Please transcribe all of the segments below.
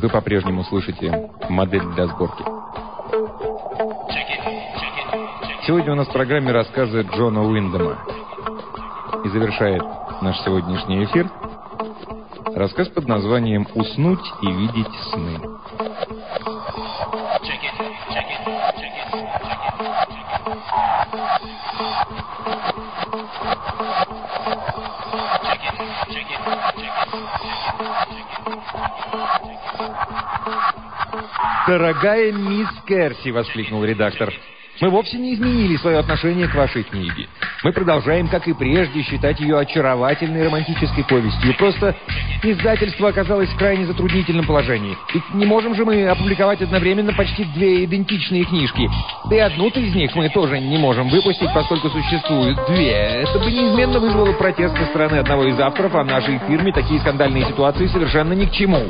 Вы по-прежнему слышите модель для сборки. Сегодня у нас в программе рассказы Джона Уиндема. И завершает наш сегодняшний эфир рассказ под названием «Уснуть и видеть сны». «Дорогая мисс Керси!» — воскликнул редактор. Мы вовсе не изменили свое отношение к вашей книге. Мы продолжаем, как и прежде, считать ее очаровательной романтической повестью. Просто издательство оказалось в крайне затруднительном положении. Ведь не можем же мы опубликовать одновременно почти две идентичные книжки. Да и одну-то из них мы тоже не можем выпустить, поскольку существуют две. Это бы неизменно вызвало протест со стороны одного из авторов, а нашей фирме такие скандальные ситуации совершенно ни к чему.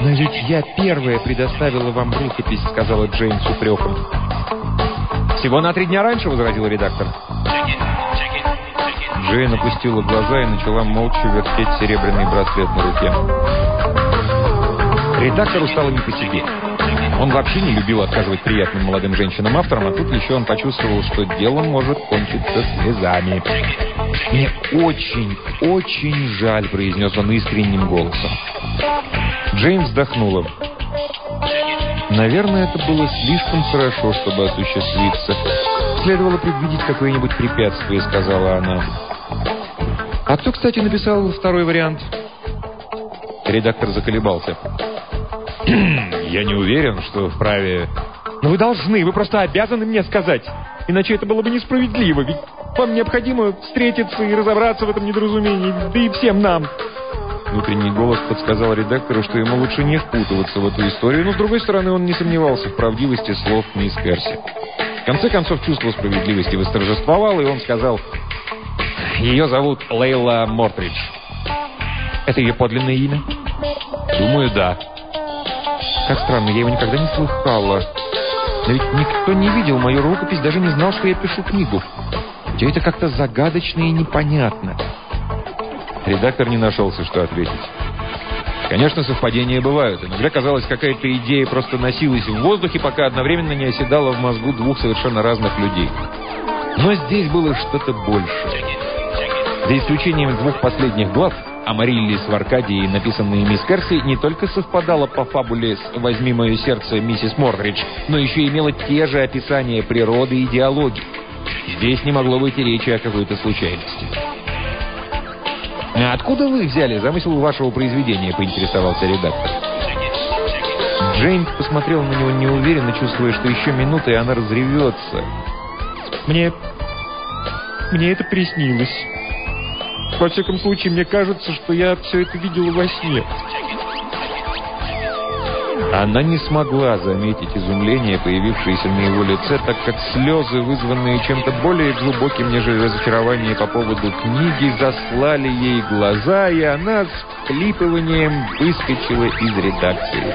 «Но ведь я первая предоставила вам рукопись», — сказала Джейн с упреком. «Всего на три дня раньше», — возразил редактор. Джейн опустила глаза и начала молча вертеть серебряный браслет на руке. Редактору стало не по себе. Он вообще не любил отказывать приятным молодым женщинам-авторам, а тут еще он почувствовал, что дело может кончиться слезами. «Мне очень, очень жаль», — произнес он искренним голосом. Джейн вздохнула. Наверное, это было слишком хорошо, чтобы осуществиться. Следовало предвидеть какое-нибудь препятствие, сказала она. А кто, кстати, написал второй вариант? Редактор заколебался. Я не уверен, что вправе... Но вы должны, вы просто обязаны мне сказать. Иначе это было бы несправедливо, ведь вам необходимо встретиться и разобраться в этом недоразумении, да и всем нам. Внутренний голос подсказал редактору, что ему лучше не впутываться в эту историю, но, с другой стороны, он не сомневался в правдивости слов мисс Керси. В конце концов, чувство справедливости восторжествовало, и он сказал, «Ее зовут Лейла Мортридж». «Это ее подлинное имя?» «Думаю, да». «Как странно, я его никогда не слыхала. Но ведь никто не видел мою рукопись, даже не знал, что я пишу книгу. Все это как-то загадочно и непонятно». Редактор не нашелся, что ответить. Конечно, совпадения бывают. Иногда казалось, какая-то идея просто носилась в воздухе, пока одновременно не оседала в мозгу двух совершенно разных людей. Но здесь было что-то большее. За исключением двух последних глав, Амариллис в Аркадии, написанные мисс Керси, не только совпадала по фабуле с «Возьми мое сердце, миссис Мордридж», но еще имела те же описания природы и идеологии. Здесь не могло быть речи о какой-то случайности. «А откуда вы взяли замысел вашего произведения?» – поинтересовался редактор. Джейн посмотрел на него неуверенно, чувствуя, что еще минута, и она разревется. «Мне... мне это приснилось. Во всяком случае, мне кажется, что я все это видела во сне». Она не смогла заметить изумление, появившееся на его лице, так как слезы, вызванные чем-то более глубоким, нежели разочарование по поводу книги, заслали ей глаза, и она с клипыванием выскочила из редакции.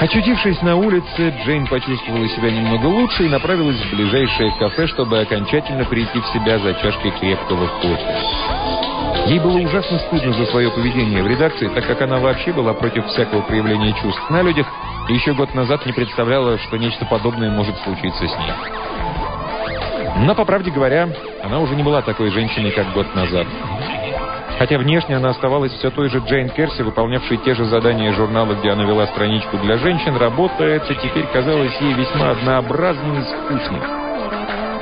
Очутившись на улице, Джейн почувствовала себя немного лучше и направилась в ближайшее кафе, чтобы окончательно прийти в себя за чашкой крепкого кофе. Ей было ужасно стыдно за свое поведение в редакции, так как она вообще была против всякого проявления чувств на людях и еще год назад не представляла, что нечто подобное может случиться с ней. Но, по правде говоря, она уже не была такой женщиной, как год назад. Хотя внешне она оставалась все той же Джейн Керси, выполнявшей те же задания журнала, где она вела страничку для женщин, работа эта теперь казалась ей весьма однообразной и скучной.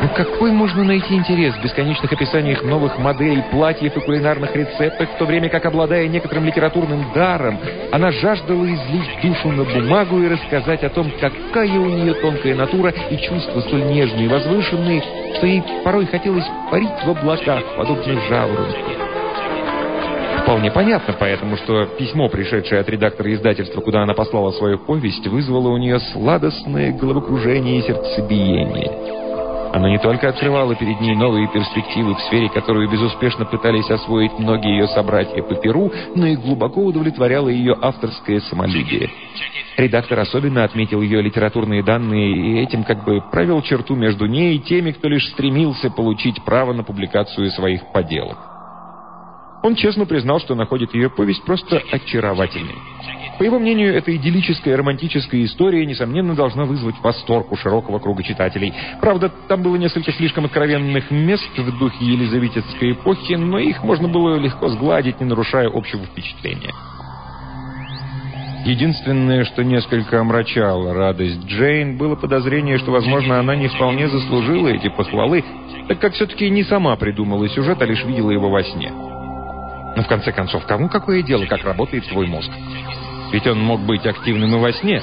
Ну какой можно найти интерес в бесконечных описаниях новых моделей, платьев и кулинарных рецептах, в то время как, обладая некоторым литературным даром, она жаждала излить душу на бумагу и рассказать о том, какая у нее тонкая натура и чувства столь нежные и возвышенные, что ей порой хотелось парить в облаках, подобно жаворонку. Вполне понятно поэтому, что письмо, пришедшее от редактора издательства, куда она послала свою повесть, вызвало у нее сладостное головокружение и сердцебиение. Она не только открывала перед ней новые перспективы в сфере, которую безуспешно пытались освоить многие ее собратья по Перу, но и глубоко удовлетворяла ее авторское самолюбие. Редактор особенно отметил ее литературные данные и этим как бы провел черту между ней и теми, кто лишь стремился получить право на публикацию своих поделок. Он честно признал, что находит ее повесть просто очаровательной. По его мнению, эта идиллическая романтическая история, несомненно, должна вызвать восторг у широкого круга читателей. Правда, там было несколько слишком откровенных мест в духе елизаветинской эпохи, но их можно было легко сгладить, не нарушая общего впечатления. Единственное, что несколько омрачало радость Джейн, было подозрение, что, возможно, она не вполне заслужила эти похвалы, так как все-таки не сама придумала сюжет, а лишь видела его во сне. Но в конце концов, кому какое дело, как работает твой мозг? Ведь он мог быть активным и во сне.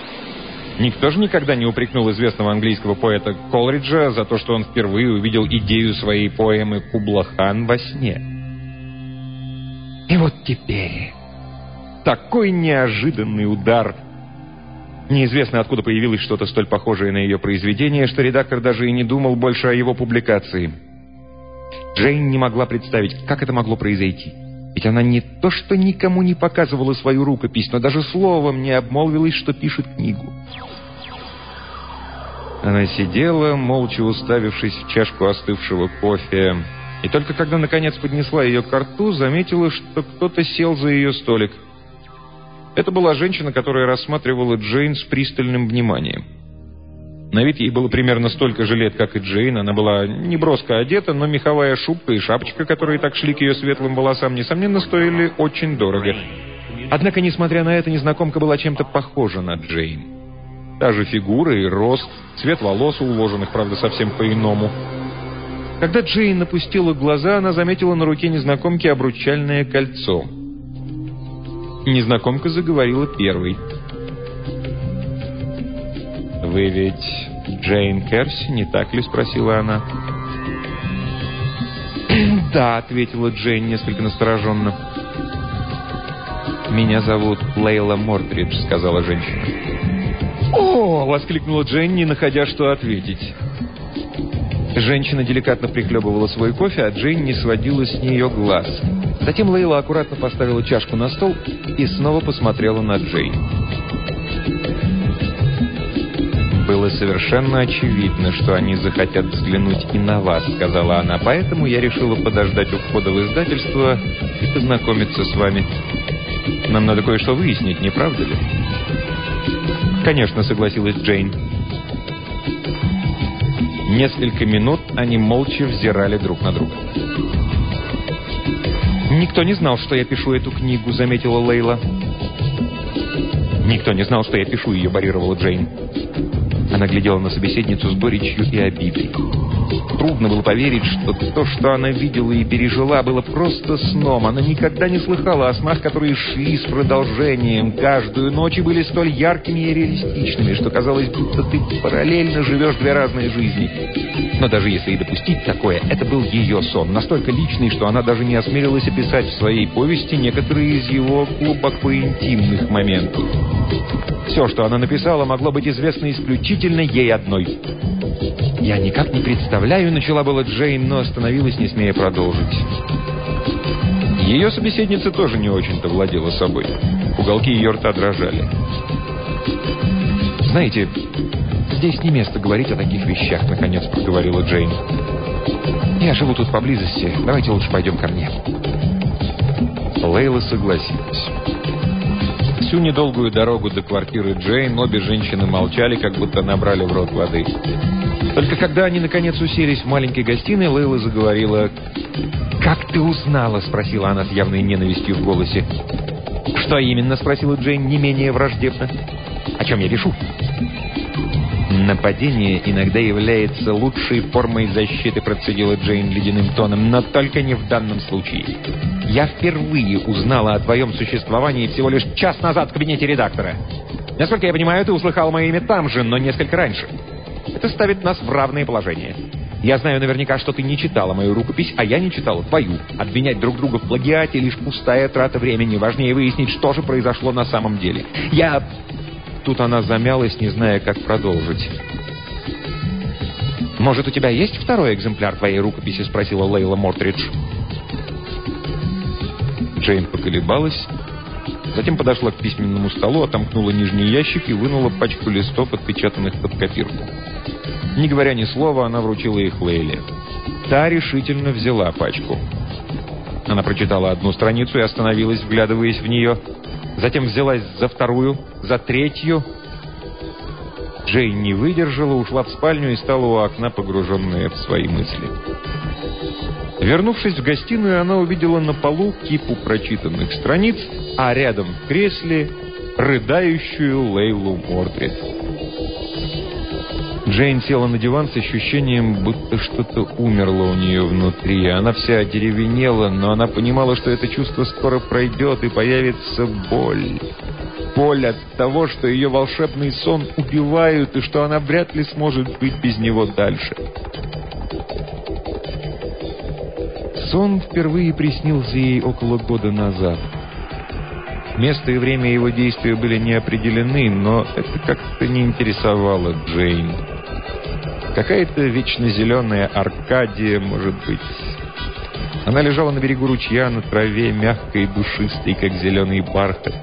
Никто же никогда не упрекнул известного английского поэта Колриджа за то, что он впервые увидел идею своей поэмы «Кублахан» во сне. И вот теперь такой неожиданный удар. Неизвестно, откуда появилось что-то столь похожее на ее произведение, что редактор даже и не думал больше о его публикации. Джейн не могла представить, как это могло произойти. Ведь она не то что никому не показывала свою рукопись, но даже словом не обмолвилась, что пишет книгу. Она сидела, молча уставившись в чашку остывшего кофе, и только когда наконец поднесла ее к рту, заметила, что кто-то сел за ее столик. Это была женщина, которая рассматривала Джейн с пристальным вниманием. На вид ей было примерно столько же лет, как и Джейн. Она была неброско одета, но меховая шубка и шапочка, которые так шли к ее светлым волосам, несомненно, стоили очень дорого. Однако, несмотря на это, незнакомка была чем-то похожа на Джейн. Та же фигура и рост, цвет волос, уложенных, правда, совсем по-иному. Когда Джейн напустила глаза, она заметила на руке незнакомки обручальное кольцо. Незнакомка заговорила первой. «Вы ведь Джейн Керси, не так ли?» — спросила она. «Да», — ответила Джейн несколько настороженно. «Меня зовут Лейла Мортридж», — сказала женщина. «О!» — воскликнула Джейн, не находя что ответить. Женщина деликатно прихлебывала свой кофе, а Джейн не сводила с нее глаз. Затем Лейла аккуратно поставила чашку на стол и снова посмотрела на Джейн. «Было совершенно очевидно, что они захотят взглянуть и на вас», — сказала она. «Поэтому я решила подождать у входа в издательство и познакомиться с вами. Нам надо кое-что выяснить, не правда ли?» «Конечно», — согласилась Джейн. Несколько минут они молча взирали друг на друга. «Никто не знал, что я пишу эту книгу», — заметила Лейла. «Никто не знал, что я пишу ее», — парировала Джейн. Она глядела на собеседницу с горечью и обидой. Трудно было поверить, что то, что она видела и пережила, было просто сном. Она никогда не слыхала о снах, которые шли с продолжением. Каждую ночь и были столь яркими и реалистичными, что казалось, будто ты параллельно живешь две разные жизни. Но даже если и допустить такое, это был ее сон, настолько личный, что она даже не осмелилась описать в своей повести некоторые из его глубоко интимных моментов. Все, что она написала, могло быть известно исключительно ей одной. «Я никак не представляю», — начала была Джейн, но остановилась, не смея продолжить. Ее собеседница тоже не очень-то владела собой. Уголки ее рта дрожали. «Знаете, здесь не место говорить о таких вещах», — наконец проговорила Джейн. «Я живу тут поблизости. Давайте лучше пойдем ко мне». Лейла согласилась. Всю недолгую дорогу до квартиры Джейн обе женщины молчали, как будто набрали в рот воды. Только когда они наконец уселись в маленькой гостиной, Лейла заговорила. «Как ты узнала?» — спросила она с явной ненавистью в голосе. «Что именно?» — спросила Джейн не менее враждебно. «О чем я решу?» «Нападение иногда является лучшей формой защиты», процедила Джейн ледяным тоном, «но только не в данном случае. Я впервые узнала о твоем существовании всего лишь час назад в кабинете редактора. Насколько я понимаю, ты услыхал мое имя там же, но несколько раньше. Это ставит нас в равное положение. Я знаю наверняка, что ты не читала мою рукопись, а я не читала твою. Обвинять друг друга в плагиате — лишь пустая трата времени. Важнее выяснить, что же произошло на самом деле. Я Тут она замялась, не зная, как продолжить. «Может, у тебя есть второй экземпляр твоей рукописи?» — спросила Лейла Мортридж. Джейн поколебалась, затем подошла к письменному столу, отомкнула нижний ящик и вынула пачку листов, отпечатанных под копирку. Не говоря ни слова, она вручила их Лейле. Та решительно взяла пачку. Она прочитала одну страницу и остановилась, вглядываясь в нее. Затем взялась за вторую, за третью. Джейн не выдержала, ушла в спальню и стала у окна, погруженная в свои мысли. Вернувшись в гостиную, она увидела на полу кипу прочитанных страниц, а рядом в кресле рыдающую Лейлу Мордрид. Джейн села на диван с ощущением, будто что-то умерло у нее внутри. Она вся одеревенела, но она понимала, что это чувство скоро пройдет и появится боль. Боль от того, что ее волшебный сон убивают и что она вряд ли сможет быть без него дальше. Сон впервые приснился ей около года назад. Место и время его действия были не определены, но это как-то не интересовало Джейн. Какая-то вечно зеленая Аркадия, может быть. Она лежала на берегу ручья, на траве, мягкой и душистой, как зеленый бархат.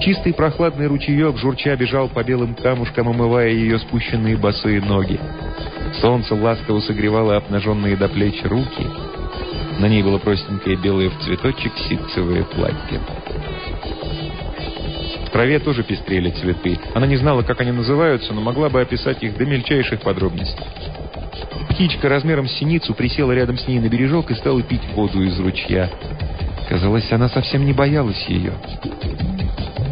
Чистый прохладный ручеек, журча, бежал по белым камушкам, омывая ее спущенные босые ноги. Солнце ласково согревало обнаженные до плеч руки. На ней было простенькое белое в цветочек ситцевое платье траве тоже пестрели цветы. Она не знала, как они называются, но могла бы описать их до мельчайших подробностей. Птичка размером с синицу присела рядом с ней на бережок и стала пить воду из ручья. Казалось, она совсем не боялась ее.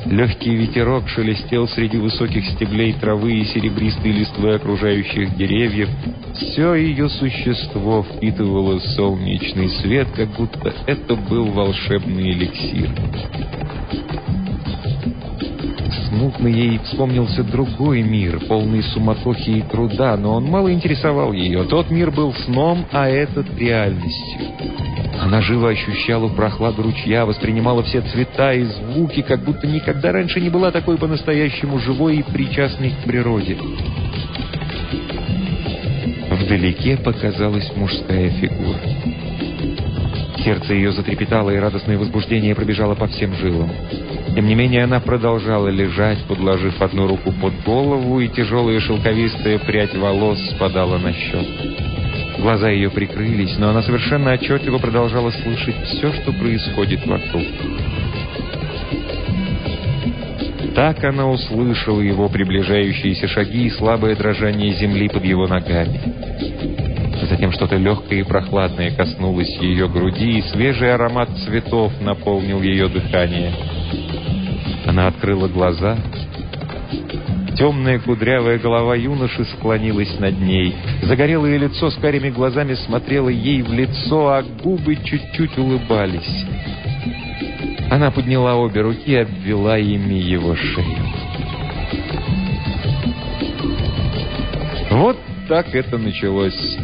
Легкий ветерок шелестел среди высоких стеблей травы и серебристой листвы окружающих деревьев. Все ее существо впитывало солнечный свет, как будто это был волшебный эликсир смутно ей вспомнился другой мир, полный суматохи и труда, но он мало интересовал ее. Тот мир был сном, а этот — реальностью. Она живо ощущала прохладу ручья, воспринимала все цвета и звуки, как будто никогда раньше не была такой по-настоящему живой и причастной к природе. Вдалеке показалась мужская фигура. Сердце ее затрепетало, и радостное возбуждение пробежало по всем жилам. Тем не менее, она продолжала лежать, подложив одну руку под голову, и тяжелая шелковистая прядь волос спадала на щеку. Глаза ее прикрылись, но она совершенно отчетливо продолжала слышать все, что происходит вокруг. Так она услышала его приближающиеся шаги и слабое дрожание земли под его ногами. Затем что-то легкое и прохладное коснулось ее груди, и свежий аромат цветов наполнил ее дыхание. Она открыла глаза. Темная кудрявая голова юноши склонилась над ней. Загорелое лицо с карими глазами смотрело ей в лицо, а губы чуть-чуть улыбались. Она подняла обе руки и обвела ими его шею. Вот так это началось.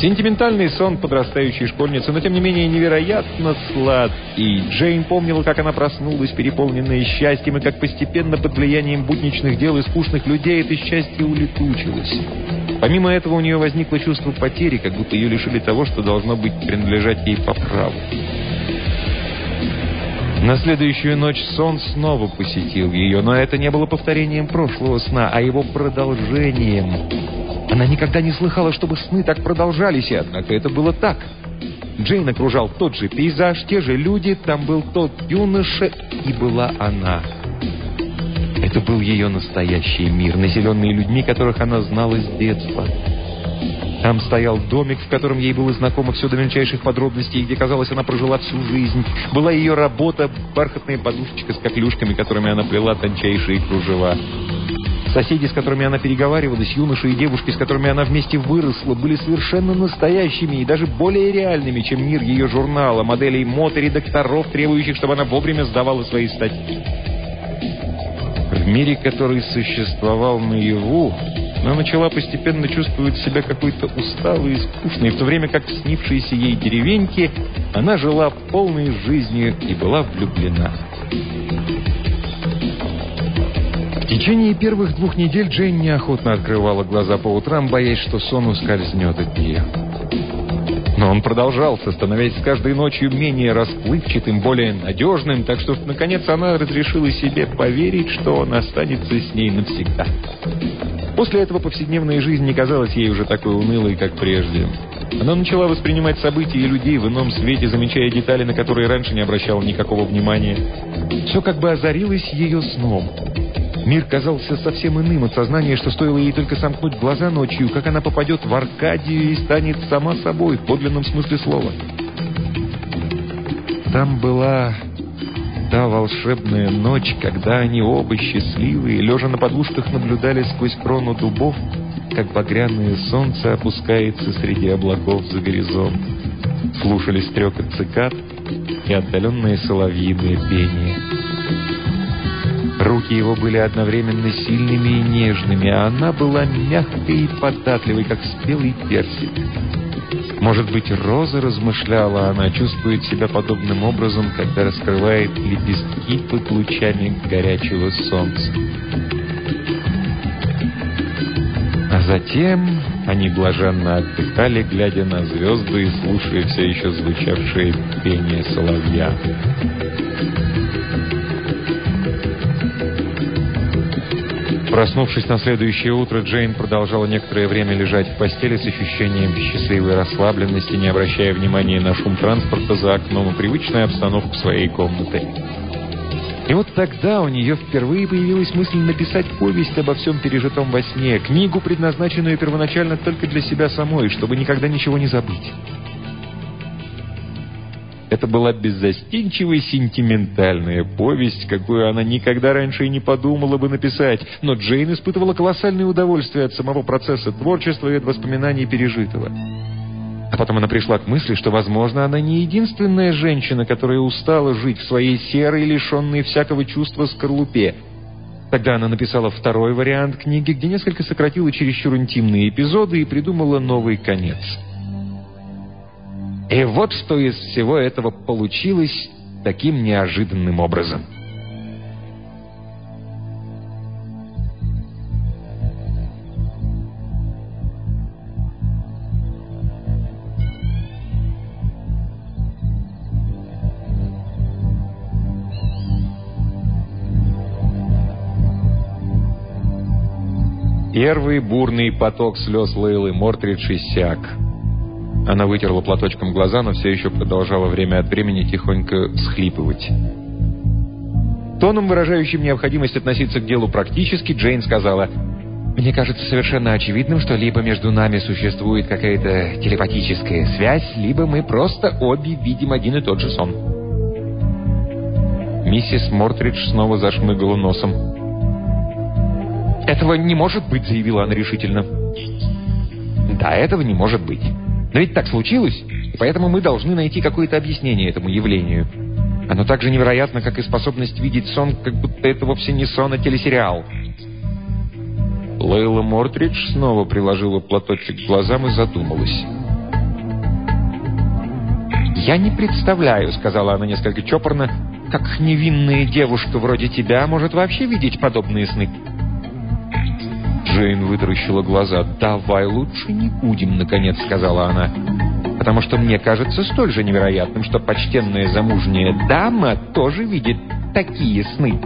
Сентиментальный сон подрастающей школьницы, но тем не менее невероятно сладкий. Джейн помнила, как она проснулась, переполненная счастьем, и как постепенно под влиянием будничных дел и скучных людей это счастье улетучилось. Помимо этого у нее возникло чувство потери, как будто ее лишили того, что должно быть принадлежать ей по праву. На следующую ночь сон снова посетил ее, но это не было повторением прошлого сна, а его продолжением. Она никогда не слыхала, чтобы сны так продолжались, и однако это было так. Джейн окружал тот же пейзаж, те же люди, там был тот юноша, и была она. Это был ее настоящий мир, населенный людьми, которых она знала с детства. Там стоял домик, в котором ей было знакомо все до мельчайших подробностей, где, казалось, она прожила всю жизнь. Была ее работа, бархатная подушечка с коклюшками, которыми она плела тончайшие кружева. Соседи, с которыми она переговаривалась, юноши и девушки, с которыми она вместе выросла, были совершенно настоящими и даже более реальными, чем мир ее журнала, моделей мод и редакторов, требующих, чтобы она вовремя сдавала свои статьи. В мире, который существовал наяву, она начала постепенно чувствовать себя какой-то усталой и скучной, в то время как в снившейся ей деревеньке она жила полной жизнью и была влюблена. В течение первых двух недель Джейн неохотно открывала глаза по утрам, боясь, что сон ускользнет от нее. Но он продолжался, становясь с каждой ночью менее расплывчатым, более надежным, так что, наконец, она разрешила себе поверить, что он останется с ней навсегда. После этого повседневная жизнь не казалась ей уже такой унылой, как прежде. Она начала воспринимать события и людей в ином свете, замечая детали, на которые раньше не обращала никакого внимания. Все как бы озарилось ее сном. Мир казался совсем иным от сознания, что стоило ей только сомкнуть глаза ночью, как она попадет в Аркадию и станет сама собой, в подлинном смысле слова. Там была та волшебная ночь, когда они оба счастливые, лежа на подушках, наблюдали сквозь крону дубов, как багряное солнце опускается среди облаков за горизонт. Слушали стрекот цикад и отдаленные соловьиные пение. Руки его были одновременно сильными и нежными, а она была мягкой и податливой, как спелый персик. Может быть, Роза, размышляла она, чувствует себя подобным образом, когда раскрывает лепестки под лучами горячего солнца. А затем они блаженно отдыхали, глядя на звезды и слушая все еще звучавшее пение соловья. Проснувшись на следующее утро, Джейн продолжала некоторое время лежать в постели с ощущением счастливой расслабленности, не обращая внимания на шум транспорта за окном и привычную обстановку своей комнаты. И вот тогда у нее впервые появилась мысль написать повесть обо всем пережитом во сне, книгу, предназначенную первоначально только для себя самой, чтобы никогда ничего не забыть. Это была беззастенчивая сентиментальная повесть, какую она никогда раньше и не подумала бы написать, но Джейн испытывала колоссальное удовольствие от самого процесса творчества и от воспоминаний пережитого. А потом она пришла к мысли, что, возможно, она не единственная женщина, которая устала жить в своей серой, лишенной всякого чувства скорлупе. Тогда она написала второй вариант книги, где несколько сократила чересчур интимные эпизоды и придумала новый конец – и вот что из всего этого получилось таким неожиданным образом. Первый бурный поток слез Лейлы Мортридж иссяк. Она вытерла платочком глаза, но все еще продолжала время от времени тихонько схлипывать. Тоном, выражающим необходимость относиться к делу практически, Джейн сказала, «Мне кажется совершенно очевидным, что либо между нами существует какая-то телепатическая связь, либо мы просто обе видим один и тот же сон». Миссис Мортридж снова зашмыгала носом. «Этого не может быть», — заявила она решительно. «Да, этого не может быть». Но ведь так случилось, и поэтому мы должны найти какое-то объяснение этому явлению. Оно так же невероятно, как и способность видеть сон, как будто это вовсе не сон, а телесериал. Лейла Мортридж снова приложила платочек к глазам и задумалась. «Я не представляю», — сказала она несколько чопорно, «как невинная девушка вроде тебя может вообще видеть подобные сны». Джейн вытаращила глаза. «Давай лучше не будем», — наконец сказала она. «Потому что мне кажется столь же невероятным, что почтенная замужняя дама тоже видит такие сны».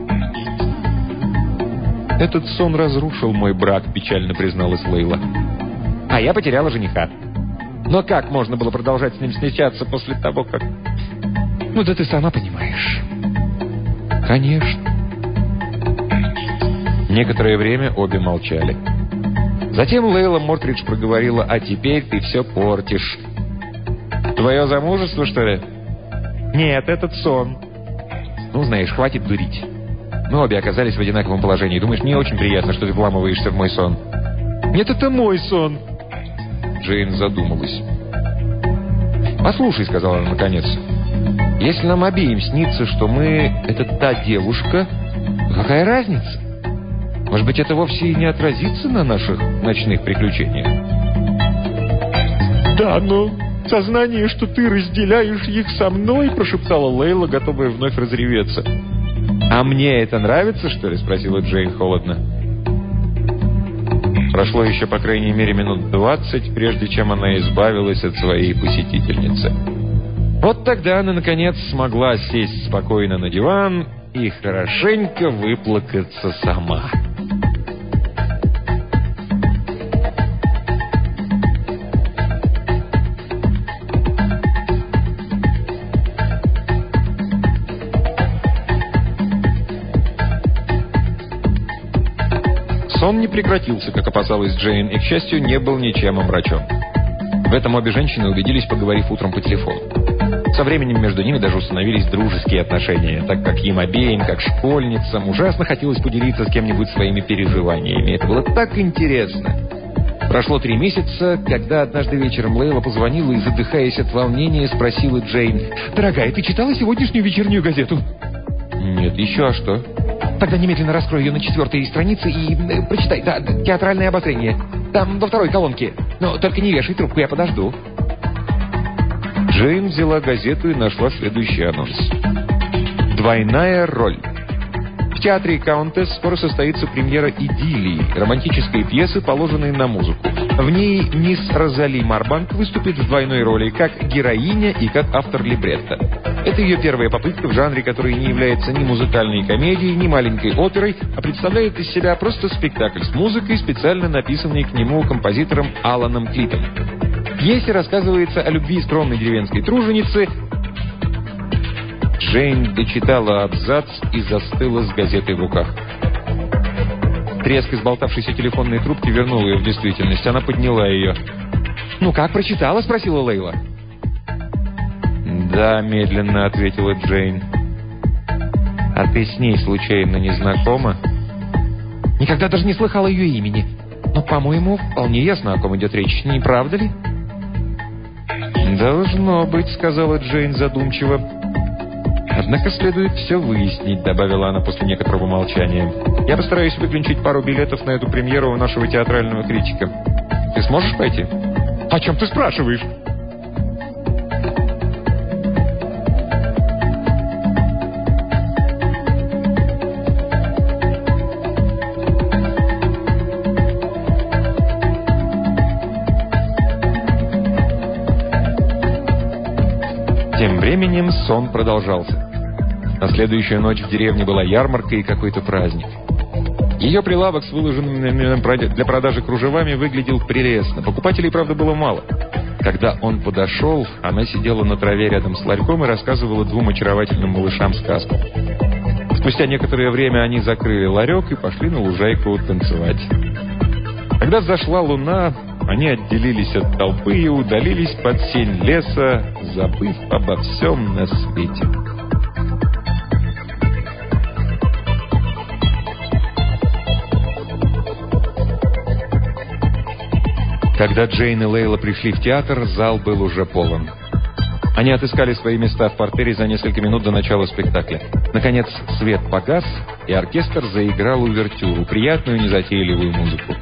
«Этот сон разрушил мой брак», — печально призналась Лейла. «А я потеряла жениха. Но как можно было продолжать с ним встречаться после того, как...» «Ну да ты сама понимаешь». «Конечно». Некоторое время обе молчали. Затем Лейла Мортридж проговорила, «А теперь ты все портишь». «Твое замужество, что ли?» «Нет, этот сон». «Ну, знаешь, хватит дурить». Мы обе оказались в одинаковом положении. Думаешь, мне очень приятно, что ты вламываешься в мой сон?» «Нет, это мой сон». Джейн задумалась. «Послушай», — сказала она наконец, — «если нам обеим снится, что мы — это та девушка, какая разница?» Может быть, это вовсе и не отразится на наших ночных приключениях? «Да, но сознание, что ты разделяешь их со мной», прошептала Лейла, готовая вновь разреветься. «А мне это нравится, что ли?» – спросила Джейн холодно. Прошло еще, по крайней мере, минут двадцать, прежде чем она избавилась от своей посетительницы. Вот тогда она, наконец, смогла сесть спокойно на диван и хорошенько выплакаться сама. Сон не прекратился, как опасалась Джейн, и, к счастью, не был ничем омрачен. В этом обе женщины убедились, поговорив утром по телефону. Со временем между ними даже установились дружеские отношения, так как им обеим, как школьницам, ужасно хотелось поделиться с кем-нибудь своими переживаниями. Это было так интересно. Прошло три месяца, когда однажды вечером Лейла позвонила и, задыхаясь от волнения, спросила Джейн, «Дорогая, ты читала сегодняшнюю вечернюю газету?» «Нет, еще а что?» Тогда немедленно раскрой ее на четвертой странице и э, прочитай. Да, театральное обозрение. Там во второй колонке. Но только не вешай трубку, я подожду. Джейн взяла газету и нашла следующий анонс. Двойная роль. Театре «Каунтесс» скоро состоится премьера «Идиллии», романтической пьесы, положенной на музыку. В ней мисс Розали Марбанк выступит в двойной роли как героиня и как автор либретто. Это ее первая попытка в жанре, который не является ни музыкальной комедией, ни маленькой оперой, а представляет из себя просто спектакль с музыкой, специально написанный к нему композитором Аланом Клитом. В пьесе рассказывается о любви скромной деревенской труженицы. Джейн дочитала абзац и застыла с газетой в руках. Треск изболтавшейся телефонной трубки вернул ее в действительность. Она подняла ее. «Ну как, прочитала?» – спросила Лейла. «Да», — медленно ответила Джейн. «А ты с ней случайно не знакома?» «Никогда даже не слыхала ее имени. Но, по-моему, вполне ясно, о ком идет речь, не правда ли?» «Должно быть», — сказала Джейн задумчиво. «Однако следует все выяснить», — добавила она после некоторого молчания. «Я постараюсь выключить пару билетов на эту премьеру у нашего театрального критика. Ты сможешь пойти?» «О чем ты спрашиваешь?» временем сон продолжался. На следующую ночь в деревне была ярмарка и какой-то праздник. Ее прилавок с выложенными для продажи кружевами выглядел прелестно. Покупателей, правда, было мало. Когда он подошел, она сидела на траве рядом с ларьком и рассказывала двум очаровательным малышам сказку. Спустя некоторое время они закрыли ларек и пошли на лужайку танцевать. Когда зашла луна, они отделились от толпы и удалились под сень леса, забыв обо всем на свете. Когда Джейн и Лейла пришли в театр, зал был уже полон. Они отыскали свои места в портере за несколько минут до начала спектакля. Наконец, свет погас, и оркестр заиграл увертюру, приятную незатейливую музыку.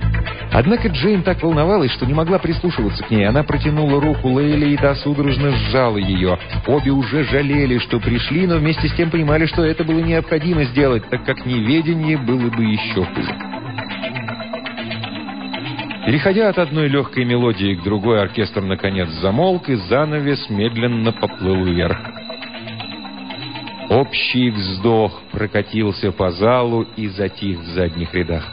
Однако Джейн так волновалась, что не могла прислушиваться к ней. Она протянула руку Лейли, и та судорожно сжала ее. Обе уже жалели, что пришли, но вместе с тем понимали, что это было необходимо сделать, так как неведение было бы еще хуже. Переходя от одной легкой мелодии к другой, оркестр наконец замолк, и занавес медленно поплыл вверх. Общий вздох прокатился по залу и затих в задних рядах.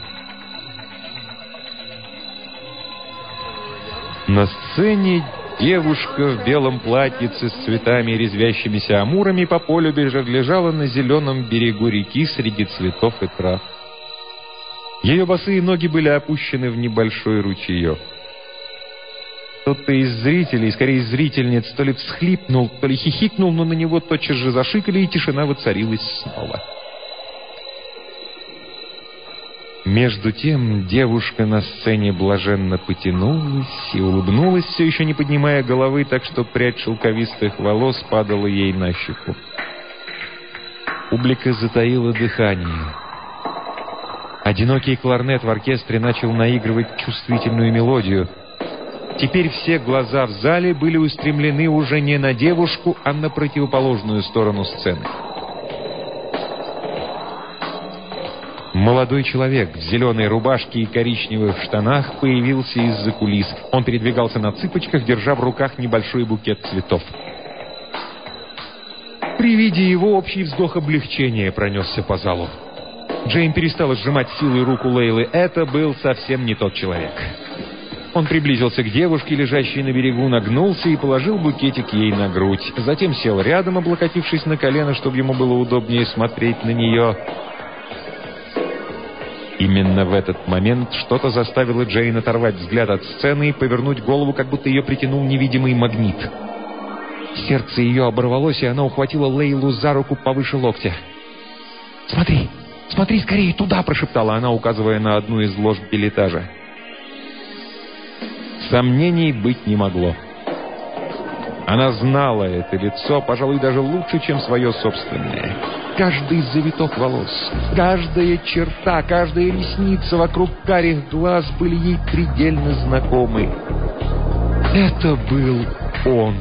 На сцене девушка в белом платьице с цветами и резвящимися амурами по полю бежа лежала на зеленом берегу реки среди цветов и трав. Ее босые ноги были опущены в небольшой ручеек. Кто-то из зрителей, скорее зрительниц, то ли всхлипнул, то ли хихикнул, но на него тотчас же зашикали, и тишина воцарилась снова. Между тем девушка на сцене блаженно потянулась и улыбнулась, все еще не поднимая головы, так что прядь шелковистых волос падала ей на щеку. Публика затаила дыхание. Одинокий кларнет в оркестре начал наигрывать чувствительную мелодию. Теперь все глаза в зале были устремлены уже не на девушку, а на противоположную сторону сцены. Молодой человек в зеленой рубашке и коричневых штанах появился из-за кулис. Он передвигался на цыпочках, держа в руках небольшой букет цветов. При виде его общий вздох облегчения пронесся по залу. Джейн перестала сжимать силой руку Лейлы. Это был совсем не тот человек. Он приблизился к девушке, лежащей на берегу, нагнулся и положил букетик ей на грудь. Затем сел рядом, облокотившись на колено, чтобы ему было удобнее смотреть на нее. Именно в этот момент что-то заставило Джейн оторвать взгляд от сцены и повернуть голову, как будто ее притянул невидимый магнит. Сердце ее оборвалось, и она ухватила Лейлу за руку повыше локтя. «Смотри, смотри скорее туда!» – прошептала она, указывая на одну из лож билетажа. Сомнений быть не могло. Она знала это лицо, пожалуй, даже лучше, чем свое собственное. Каждый завиток волос, каждая черта, каждая ресница вокруг карих глаз были ей предельно знакомы. Это был он.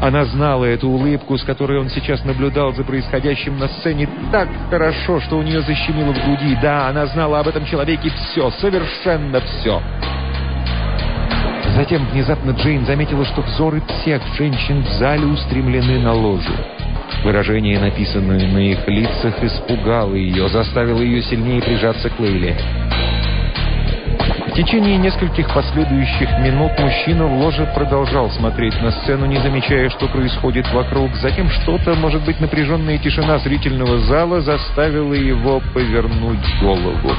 Она знала эту улыбку, с которой он сейчас наблюдал за происходящим на сцене так хорошо, что у нее защемило в груди. Да, она знала об этом человеке все, совершенно все. Затем внезапно Джейн заметила, что взоры всех женщин в зале устремлены на ложу. Выражение, написанное на их лицах, испугало ее, заставило ее сильнее прижаться к Лейле. В течение нескольких последующих минут мужчина в ложе продолжал смотреть на сцену, не замечая, что происходит вокруг. Затем что-то, может быть, напряженная тишина зрительного зала заставила его повернуть голову.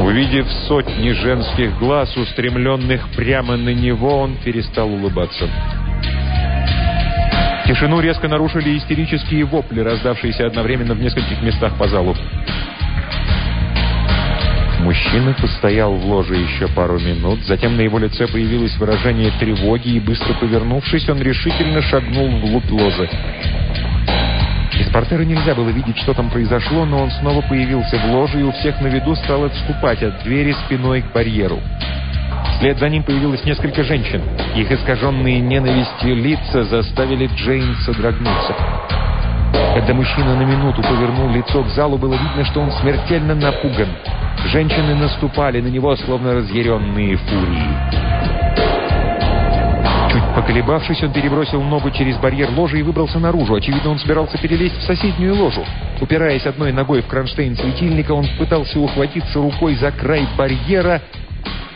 Увидев сотни женских глаз, устремленных прямо на него, он перестал улыбаться. Тишину резко нарушили истерические вопли, раздавшиеся одновременно в нескольких местах по залу. Мужчина постоял в ложе еще пару минут, затем на его лице появилось выражение тревоги, и, быстро повернувшись, он решительно шагнул вглубь ложи. Из портера нельзя было видеть, что там произошло, но он снова появился в ложе и у всех на виду стал отступать от двери спиной к барьеру. Вслед за ним появилось несколько женщин. Их искаженные ненавистью лица заставили Джейн содрогнуться. Когда мужчина на минуту повернул лицо к залу, было видно, что он смертельно напуган. Женщины наступали на него, словно разъяренные фурии. Чуть поколебавшись, он перебросил ногу через барьер ложи и выбрался наружу. Очевидно, он собирался перелезть в соседнюю ложу. Упираясь одной ногой в кронштейн светильника, он пытался ухватиться рукой за край барьера.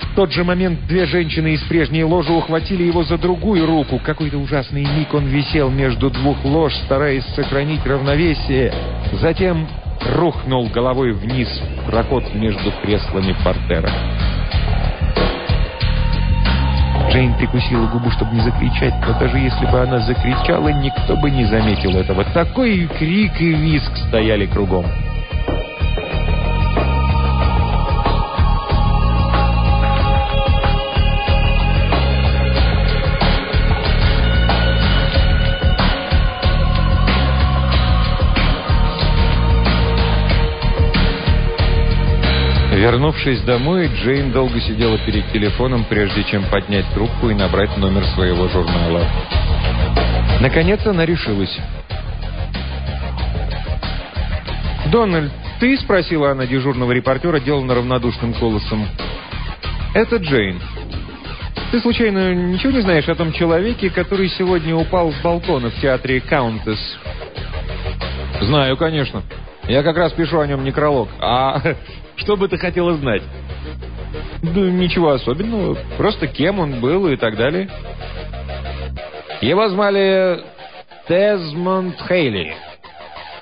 В тот же момент две женщины из прежней ложи ухватили его за другую руку. Какой-то ужасный миг он висел между двух лож, стараясь сохранить равновесие. Затем рухнул головой вниз в проход между креслами портера. Джейн прикусила губу, чтобы не закричать, но даже если бы она закричала, никто бы не заметил этого. Такой крик и визг стояли кругом. Вернувшись домой, Джейн долго сидела перед телефоном, прежде чем поднять трубку и набрать номер своего журнала. Наконец она решилась. «Дональд, ты?» – спросила она дежурного репортера, деланно равнодушным голосом. «Это Джейн. Ты, случайно, ничего не знаешь о том человеке, который сегодня упал с балкона в театре «Каунтес»?» «Знаю, конечно. Я как раз пишу о нем некролог. А что бы ты хотела знать? Да ничего особенного. Просто кем он был и так далее. Его звали Тезмонд Хейли.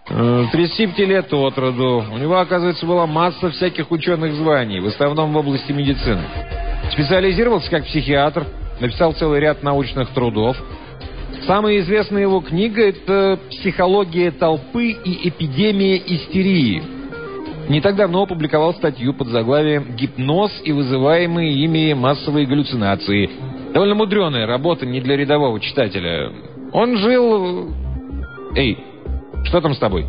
35 э, лет от роду. У него, оказывается, была масса всяких ученых званий, в основном в области медицины. Специализировался как психиатр, написал целый ряд научных трудов. Самая известная его книга – это «Психология толпы и эпидемия истерии». Не так давно опубликовал статью под заглавием «Гипноз и вызываемые ими массовые галлюцинации». Довольно мудреная работа не для рядового читателя. Он жил... Эй, что там с тобой?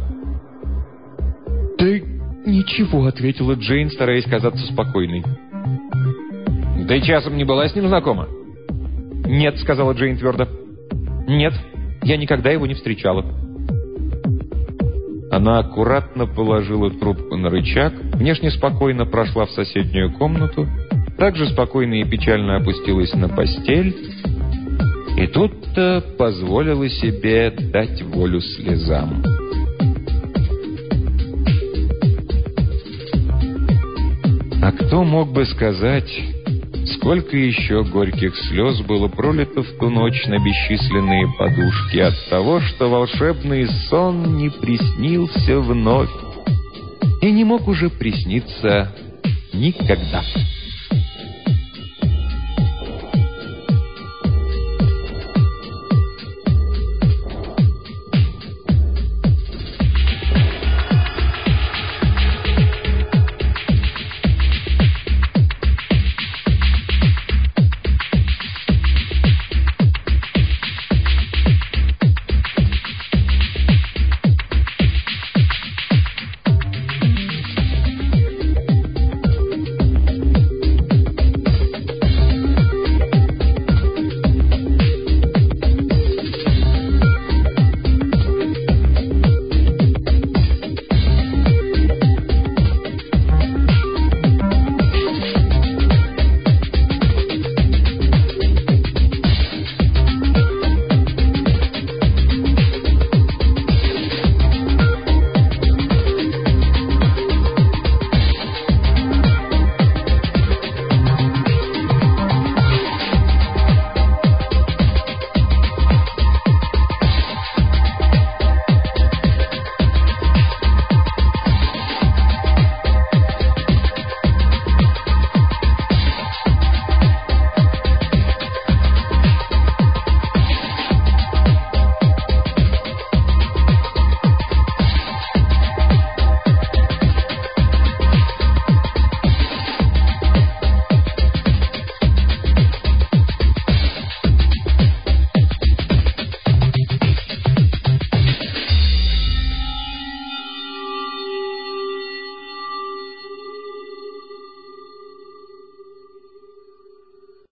«Ты ничего», — ответила Джейн, стараясь казаться спокойной. «Ты часом не была с ним знакома?» «Нет», — сказала Джейн твердо. «Нет, я никогда его не встречала». Она аккуратно положила трубку на рычаг, внешне спокойно прошла в соседнюю комнату, также спокойно и печально опустилась на постель, и тут-то позволила себе дать волю слезам. А кто мог бы сказать, сколько еще горьких слез было пролито в ту ночь на бесчисленные подушки от того, что волшебный сон не приснился вновь и не мог уже присниться никогда.